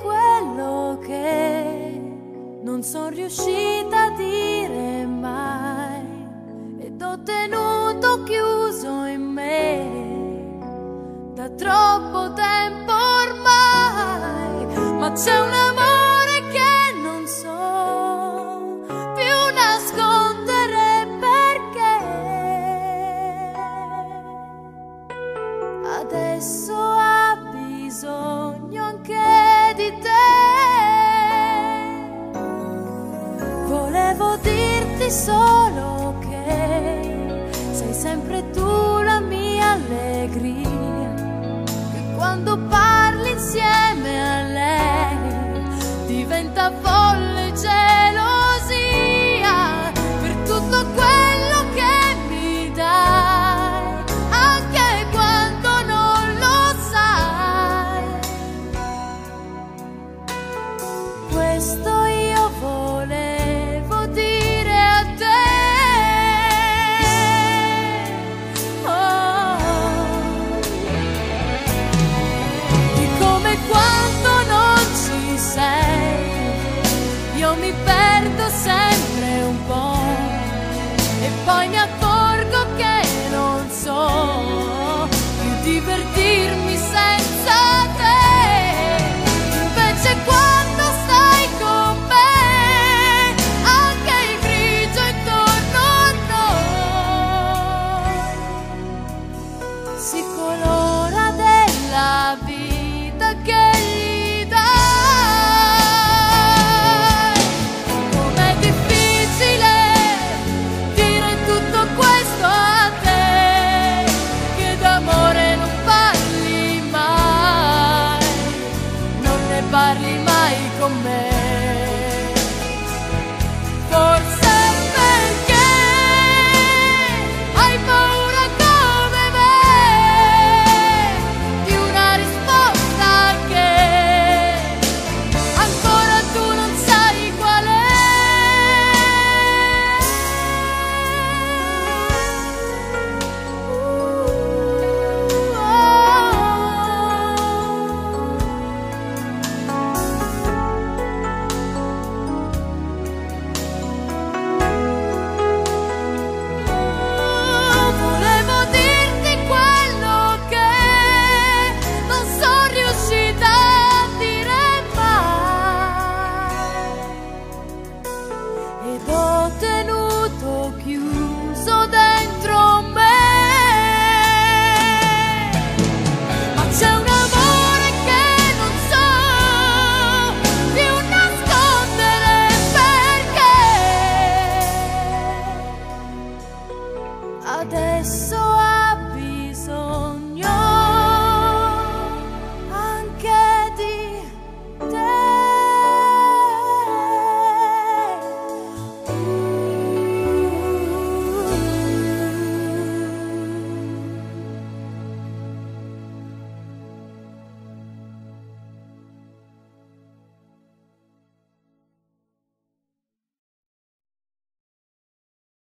quello che non sono riuscita a dire mai. Ed ho tenuto chiuso in me da troppo tempo ormai, ma c'è un amore che non so più nascondere perché. Adesso ha bisogno dirti solo che sei sempre tu la mia allegria. Che quando parli insieme a lei diventa folle gelosia per tutto quello che mi dai, anche quando non lo sai. Questo Poi mi ha parli mai con me.